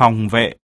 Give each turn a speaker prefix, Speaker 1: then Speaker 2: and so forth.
Speaker 1: phòng vệ.